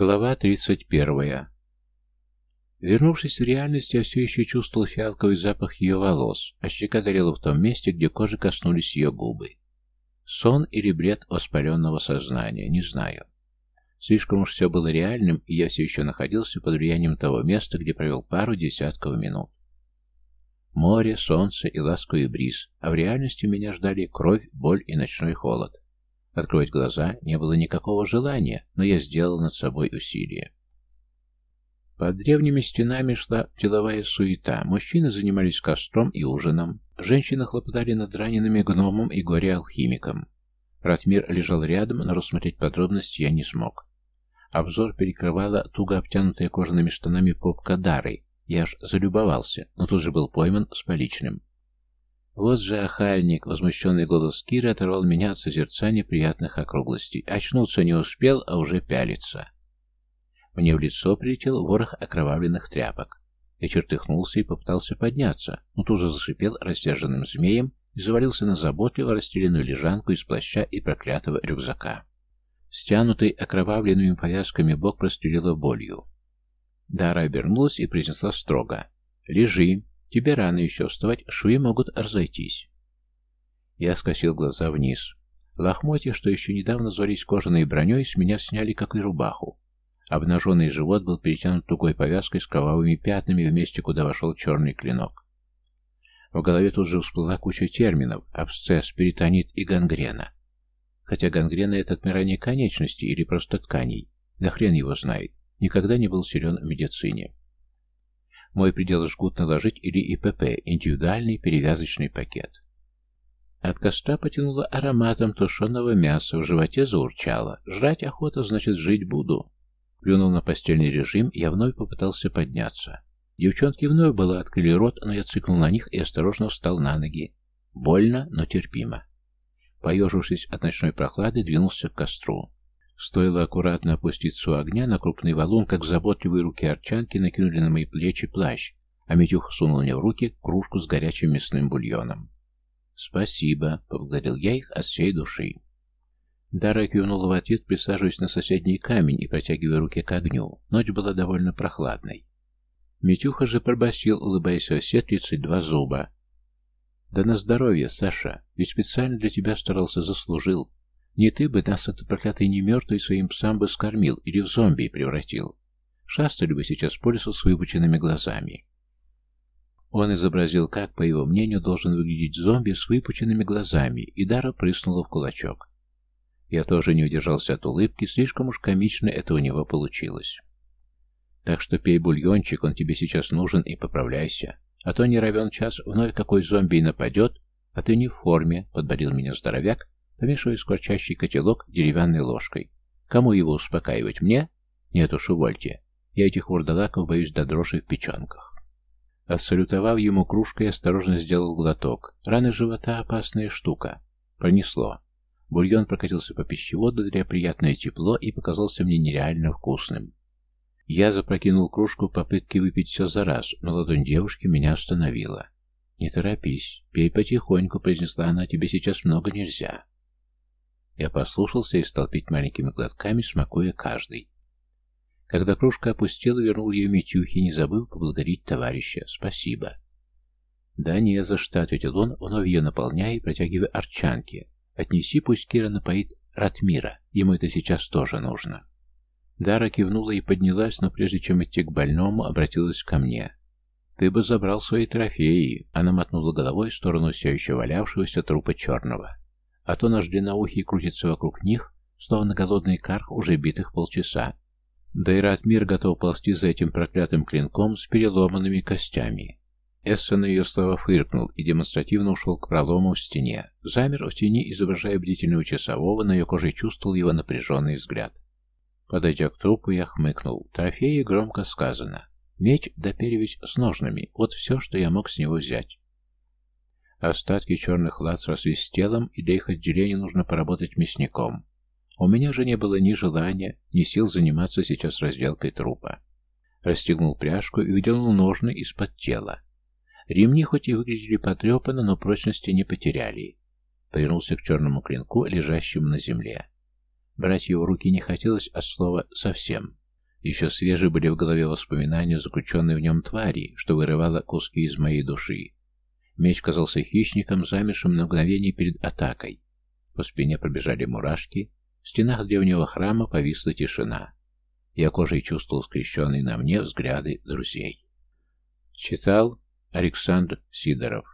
Глава 31. Вернувшись в реальность, я все еще чувствовал фиалковый запах ее волос, а щека горела в том месте, где кожи коснулись ее губы. Сон или бред воспаленного сознания, не знаю. Слишком уж все было реальным, и я все еще находился под влиянием того места, где провел пару десятков минут. Море, солнце и ласковый бриз, а в реальности меня ждали кровь, боль и ночной холод. Открывать глаза не было никакого желания, но я сделал над собой усилие. Под древними стенами шла деловая суета. Мужчины занимались костром и ужином. Женщины хлопотали над ранеными гномом и горе-алхимиком. Ратмир лежал рядом, но рассмотреть подробности я не смог. Обзор перекрывала туго обтянутая кожаными штанами попка Дары. Я аж залюбовался, но тут же был пойман с поличным. Вот же охальник, возмущенный голос Киры оторвал меня от созерцания приятных округлостей. Очнуться не успел, а уже пялится. Мне в лицо прилетел ворох окровавленных тряпок. Я чертыхнулся и попытался подняться, но тут же зашипел растяженным змеем и завалился на заботливо расстеленную лежанку из плаща и проклятого рюкзака. Стянутый окровавленными повязками бок прострелила болью. Дара обернулась и произнесла строго. «Лежи, Тебе рано еще вставать, швы могут разойтись. Я скосил глаза вниз. Лохмотья, что еще недавно звались кожаной броней, с меня сняли, как и рубаху. Обнаженный живот был перетянут тугой повязкой с кровавыми пятнами в месте, куда вошел черный клинок. В голове тут же всплыла куча терминов – абсцесс, перитонит и гангрена. Хотя гангрена – это отмирание конечностей или просто тканей. Да хрен его знает. Никогда не был силен в медицине. Мой предел жгут наложить или ИПП, индивидуальный перевязочный пакет. От костра потянуло ароматом тушеного мяса, в животе заурчало. Жрать охота, значит, жить буду. Плюнув на постельный режим, я вновь попытался подняться. Девчонки вновь было открыли рот, но я цикнул на них и осторожно встал на ноги. Больно, но терпимо. Поежившись от ночной прохлады, двинулся к костру. Стоило аккуратно опуститься у огня, на крупный валун, как заботливые руки арчанки накинули на мои плечи плащ, а Митюха сунул мне в руки кружку с горячим мясным бульоном. «Спасибо», — поблагодарил я их от всей души. Дара кивнула в ответ, присаживаясь на соседний камень и протягивая руки к огню. Ночь была довольно прохладной. Митюха же пробасил, улыбаясь во все тридцать два зуба. «Да на здоровье, Саша, ведь специально для тебя старался, заслужил. Не ты бы нас, этот проклятый немертвый, своим псам бы скормил или в зомби превратил. Шастали бы сейчас по лесу с выпученными глазами. Он изобразил, как, по его мнению, должен выглядеть зомби с выпученными глазами, и Дара прыснула в кулачок. Я тоже не удержался от улыбки, слишком уж комично это у него получилось. Так что пей бульончик, он тебе сейчас нужен, и поправляйся. А то не равен час, вновь какой зомби и нападет, а ты не в форме, — подборил меня здоровяк, помешивая скворчащий котелок деревянной ложкой. Кому его успокаивать? Мне? Нет уж, увольте. Я этих вурдалаков боюсь до дрожи в печенках. Отсалютовав ему кружкой, осторожно сделал глоток. Раны живота — опасная штука. Пронесло. Бульон прокатился по пищеводу, даря приятное тепло и показался мне нереально вкусным. Я запрокинул кружку в попытке выпить все за раз, но ладонь девушки меня остановила. «Не торопись, пей потихоньку», — произнесла она, — «тебе сейчас много нельзя». Я послушался и стал пить маленькими глотками, смакуя каждый. Когда кружка опустела, вернул ее Митюхе, не забыл поблагодарить товарища. Спасибо. Да не за что, ответил он, вновь ее наполняя и протягивая арчанки. Отнеси, пусть Кира напоит Ратмира. Ему это сейчас тоже нужно. Дара кивнула и поднялась, но прежде чем идти к больному, обратилась ко мне. «Ты бы забрал свои трофеи!» Она мотнула головой в сторону все еще валявшегося трупа черного а то наш длинноухий крутится вокруг них, словно голодный карх, уже битых полчаса. Да и Ратмир готов ползти за этим проклятым клинком с переломанными костями. Эсса на ее слова фыркнул и демонстративно ушел к пролому в стене. Замер в тени, изображая бдительного часового, на ее коже чувствовал его напряженный взгляд. Подойдя к трупу, я хмыкнул. Трофеи громко сказано. Меч да перевязь с ножнами. Вот все, что я мог с него взять. Остатки черных лад сросли с телом, и для их отделения нужно поработать мясником. У меня же не было ни желания, ни сил заниматься сейчас разделкой трупа. Расстегнул пряжку и выдернул ножны из-под тела. Ремни хоть и выглядели потрепанно, но прочности не потеряли. Повернулся к черному клинку, лежащему на земле. Брать его руки не хотелось от слова «совсем». Еще свежи были в голове воспоминания заключенной в нем твари, что вырывала куски из моей души. Меч казался хищником, замершим на мгновение перед атакой. По спине пробежали мурашки, в стенах древнего храма повисла тишина. Я кожей чувствовал скрещенные на мне взгляды друзей. Читал Александр Сидоров